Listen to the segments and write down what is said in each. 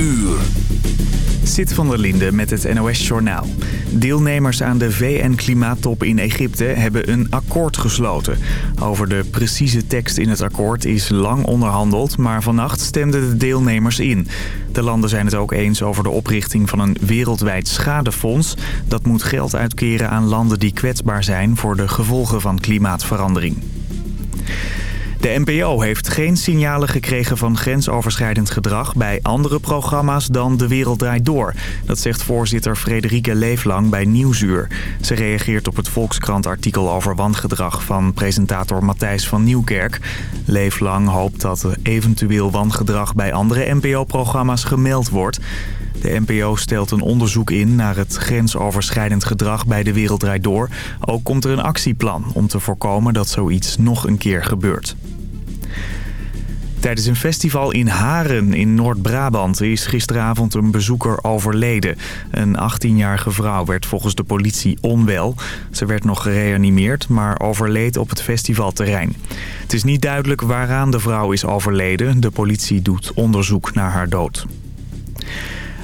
uur. Zit van der Linde met het NOS-journaal. Deelnemers aan de VN-klimaattop in Egypte hebben een akkoord gesloten. Over de precieze tekst in het akkoord is lang onderhandeld... maar vannacht stemden de deelnemers in. De landen zijn het ook eens over de oprichting van een wereldwijd schadefonds. Dat moet geld uitkeren aan landen die kwetsbaar zijn... voor de gevolgen van klimaatverandering. De NPO heeft geen signalen gekregen van grensoverschrijdend gedrag bij andere programma's dan De Wereld Draait Door. Dat zegt voorzitter Frederike Leeflang bij Nieuwsuur. Ze reageert op het Volkskrant-artikel over wangedrag van presentator Matthijs van Nieuwkerk. Leeflang hoopt dat eventueel wangedrag bij andere NPO-programma's gemeld wordt. De NPO stelt een onderzoek in naar het grensoverschrijdend gedrag bij De Wereld Door. Ook komt er een actieplan om te voorkomen dat zoiets nog een keer gebeurt. Tijdens een festival in Haren in Noord-Brabant is gisteravond een bezoeker overleden. Een 18-jarige vrouw werd volgens de politie onwel. Ze werd nog gereanimeerd, maar overleed op het festivalterrein. Het is niet duidelijk waaraan de vrouw is overleden. De politie doet onderzoek naar haar dood.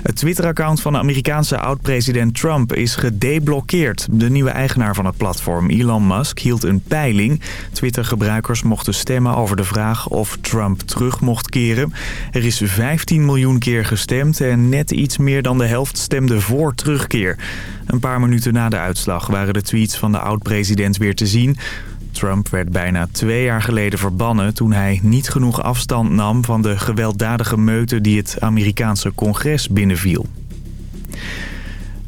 Het Twitter-account van de Amerikaanse oud-president Trump is gedeblokkeerd. De nieuwe eigenaar van het platform, Elon Musk, hield een peiling. Twitter-gebruikers mochten stemmen over de vraag of Trump terug mocht keren. Er is 15 miljoen keer gestemd en net iets meer dan de helft stemde voor terugkeer. Een paar minuten na de uitslag waren de tweets van de oud-president weer te zien... Trump werd bijna twee jaar geleden verbannen toen hij niet genoeg afstand nam van de gewelddadige meute die het Amerikaanse congres binnenviel.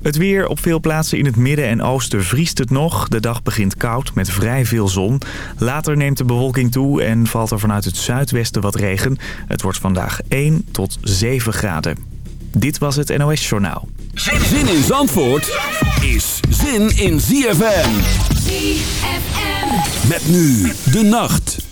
Het weer op veel plaatsen in het midden en oosten vriest het nog. De dag begint koud met vrij veel zon. Later neemt de bewolking toe en valt er vanuit het zuidwesten wat regen. Het wordt vandaag 1 tot 7 graden. Dit was het NOS Journaal. Zin in Zandvoort is zin in ZFM. ZFM. Met nu de nacht.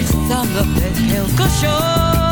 Et ça me fait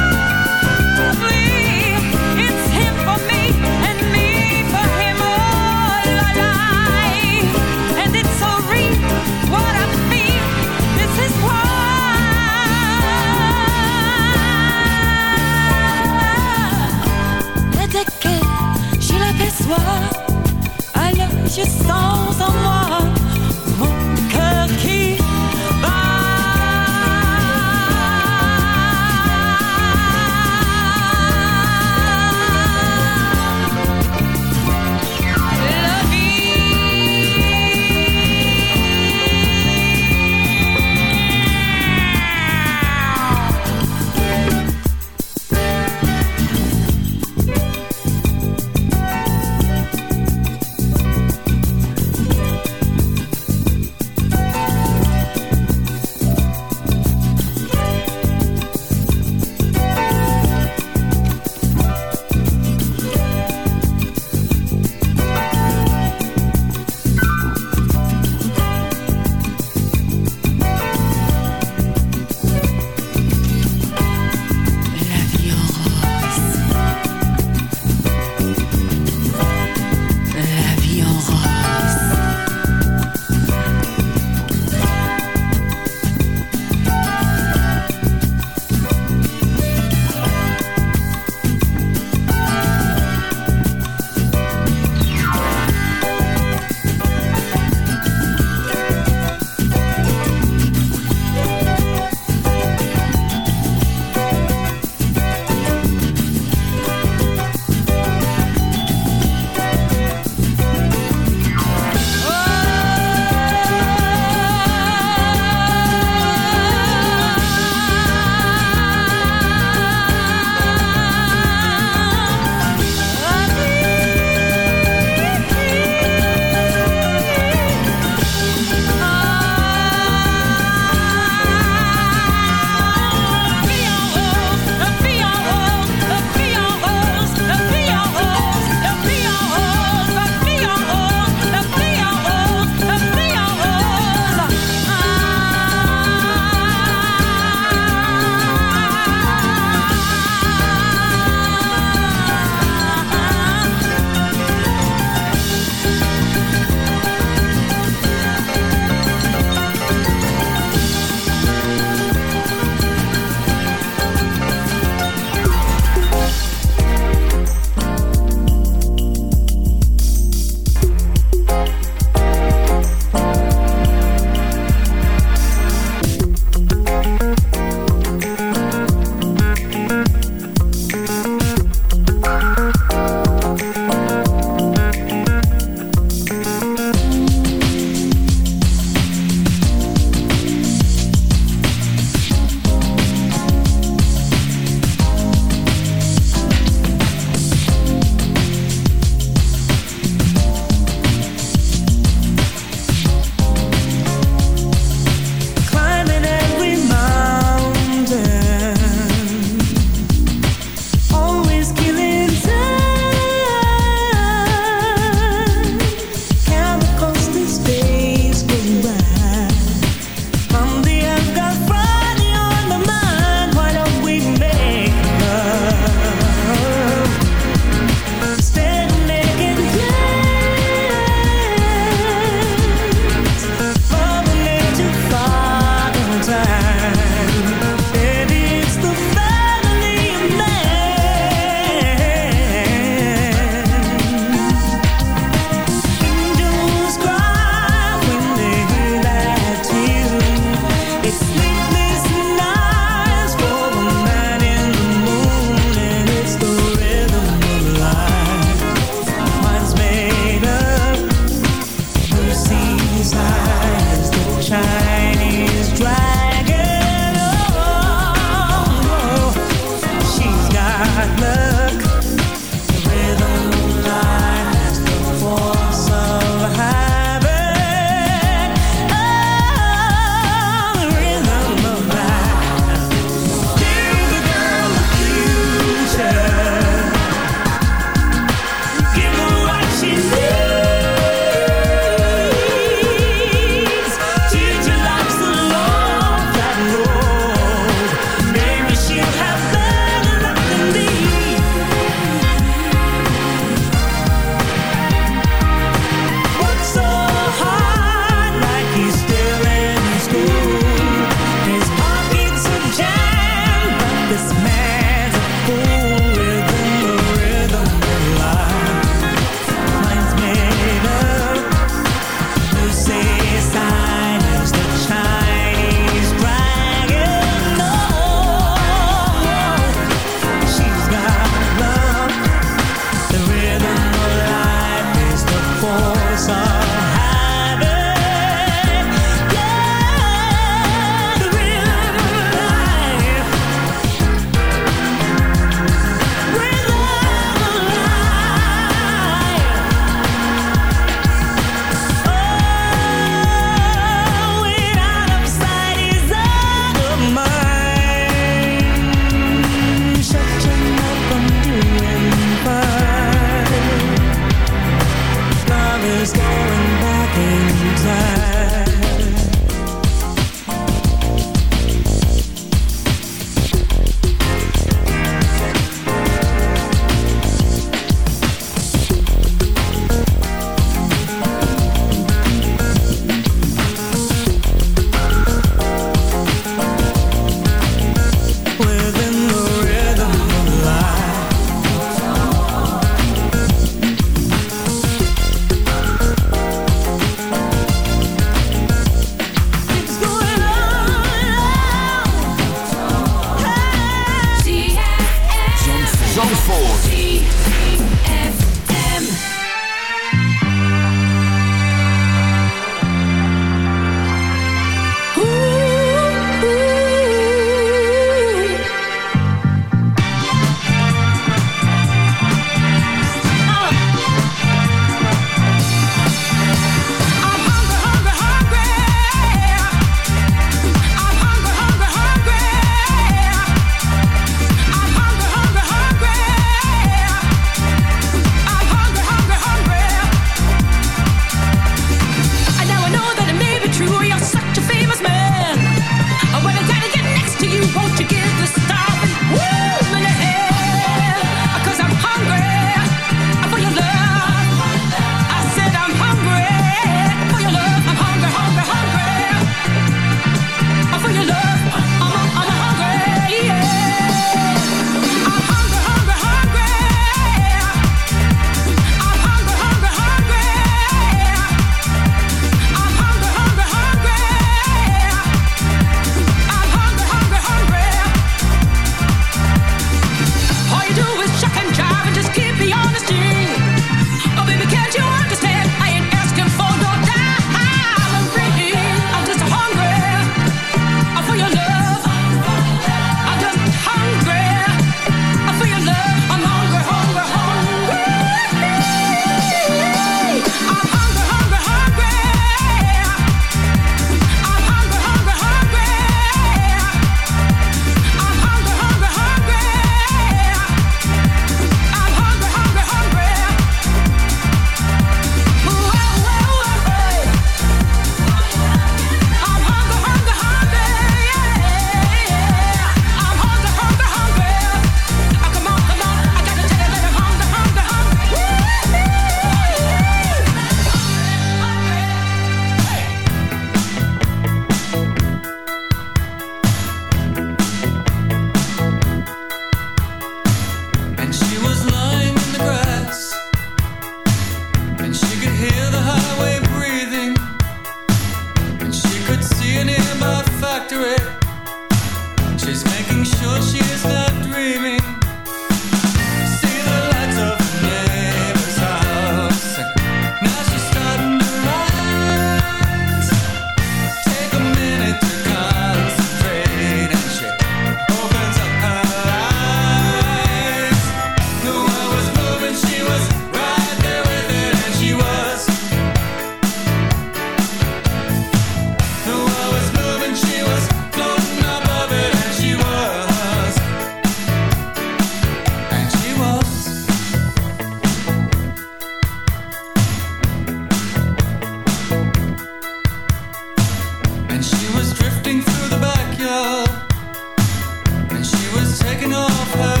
was taking off her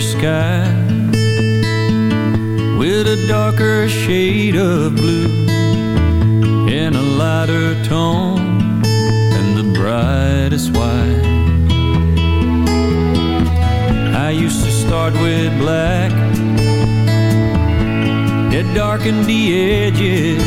sky with a darker shade of blue in a lighter tone and the brightest white. I used to start with black, it darkened the edges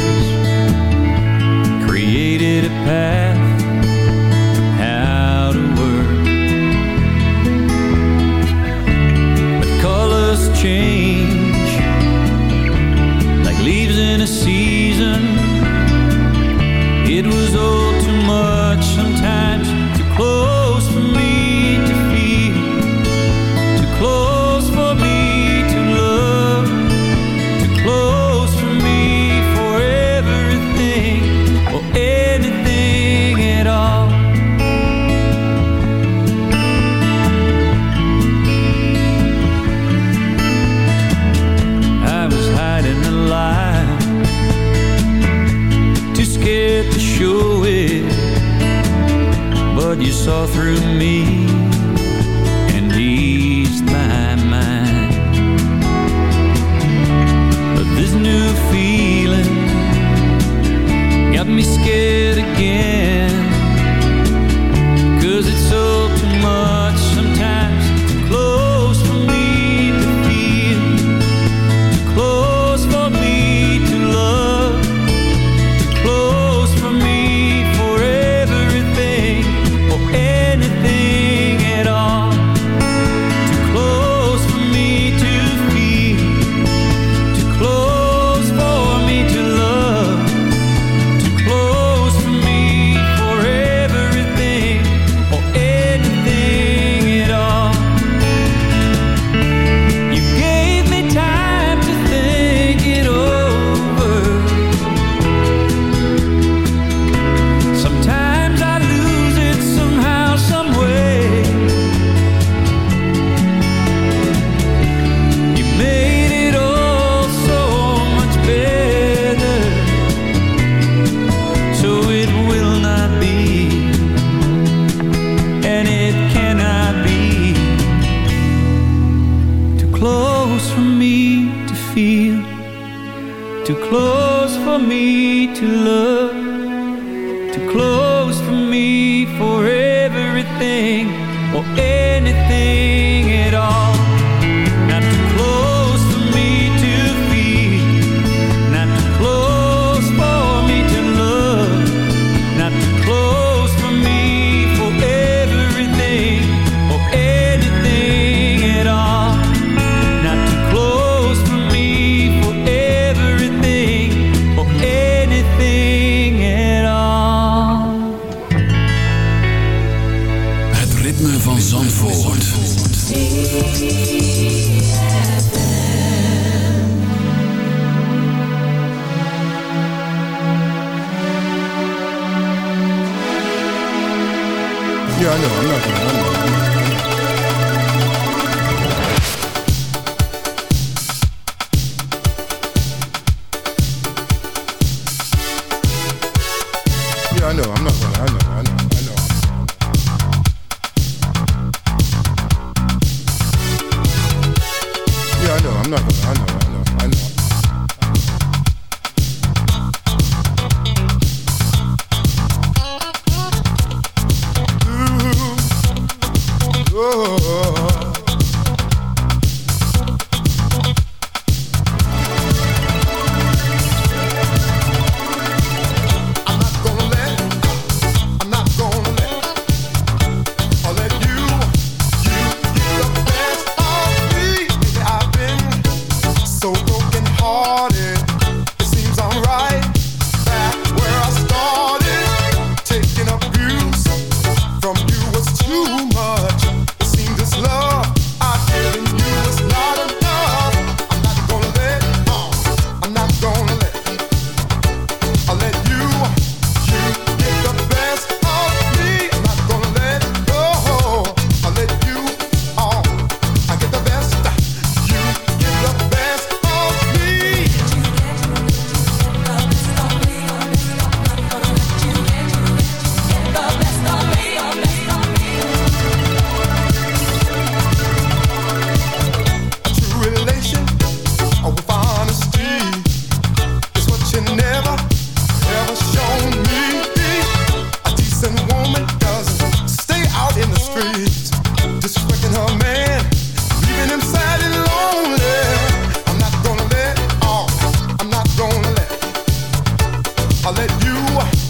I'll let you,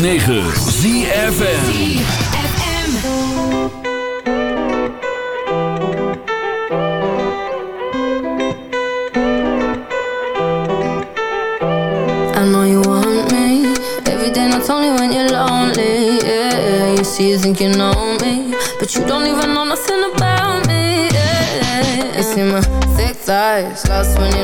106.9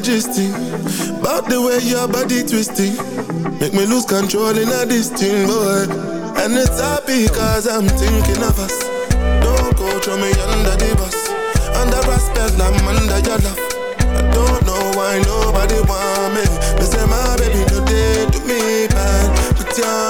majesty. About the way your body twisting. Make me lose control in a thing, boy And it's happy cause I'm thinking of us. Don't go throw me under the bus. Under respect, I'm under your love. I don't know why nobody want me. Me say my baby no they do me bad. Put your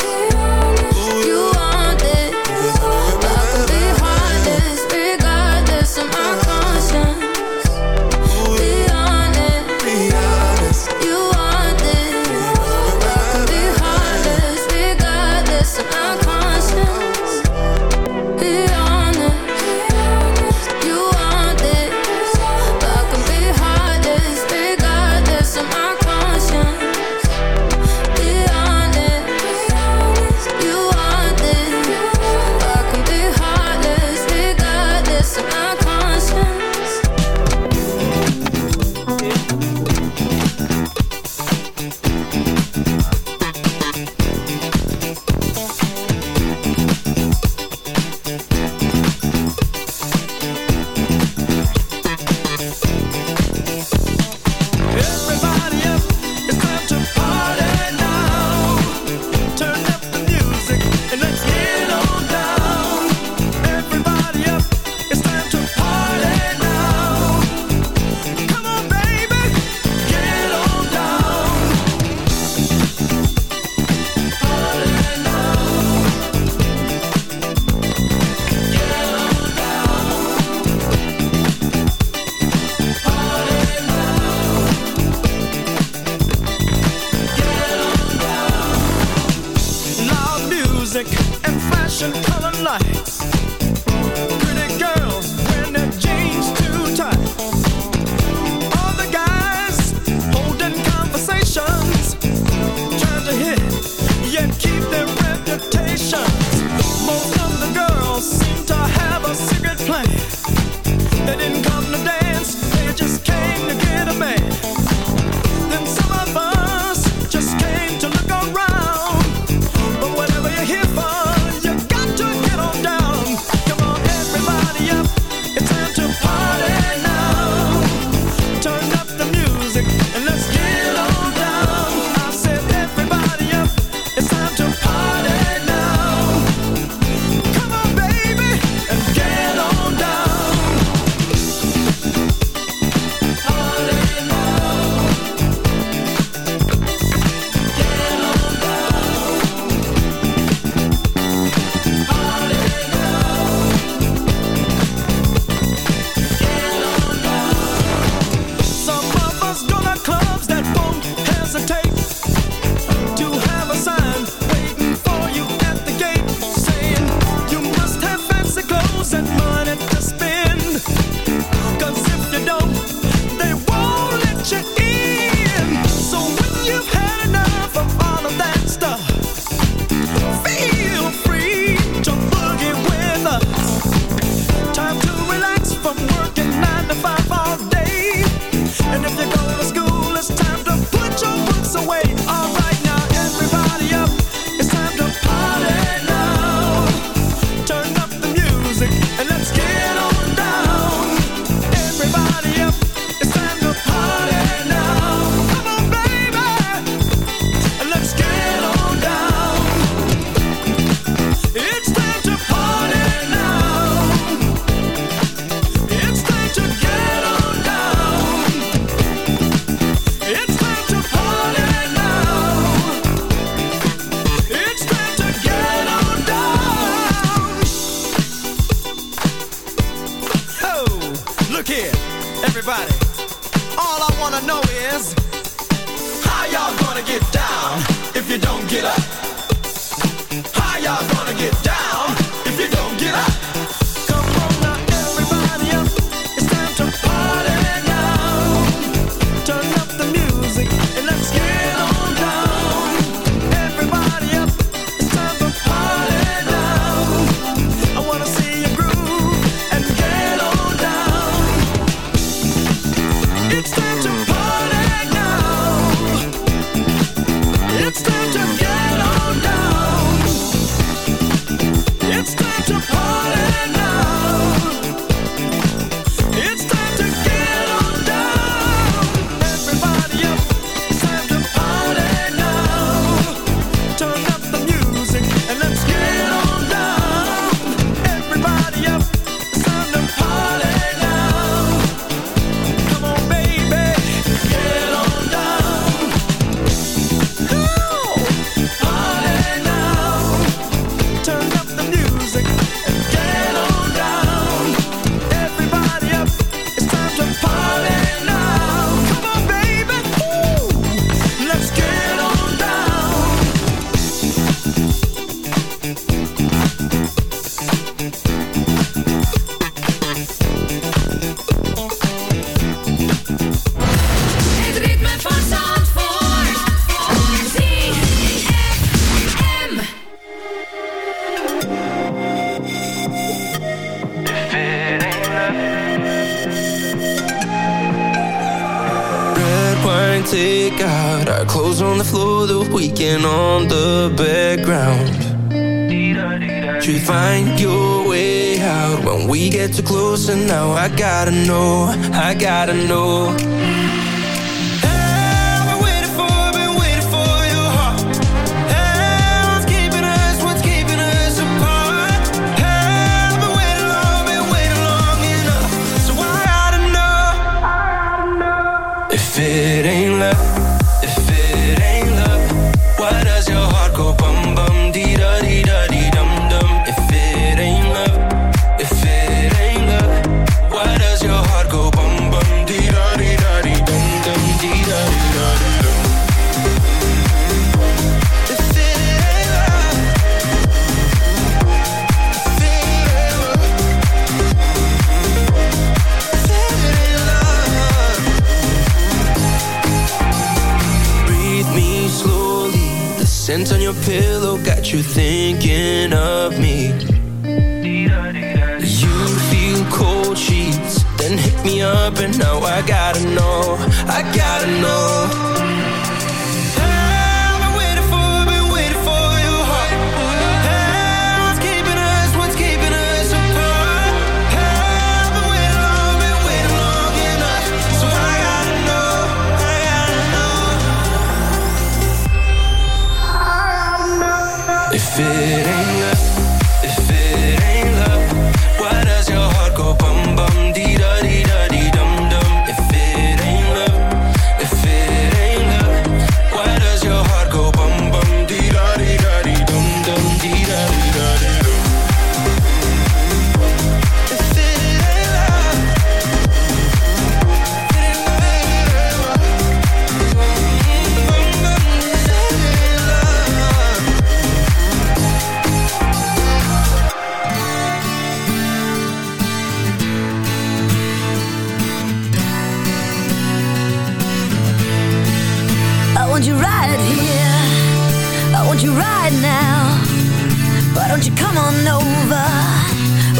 you thinking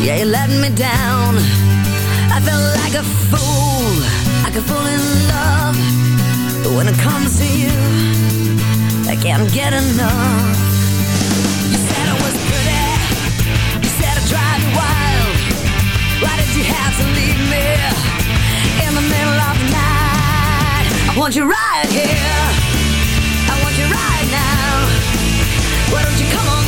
Yeah, you let me down. I felt like a fool. I could fall in love. But when it comes to you, I can't get enough. You said I was pretty. You said I drive you wild. Why did you have to leave me in the middle of the night? I want you right here. I want you right now. Why don't you come on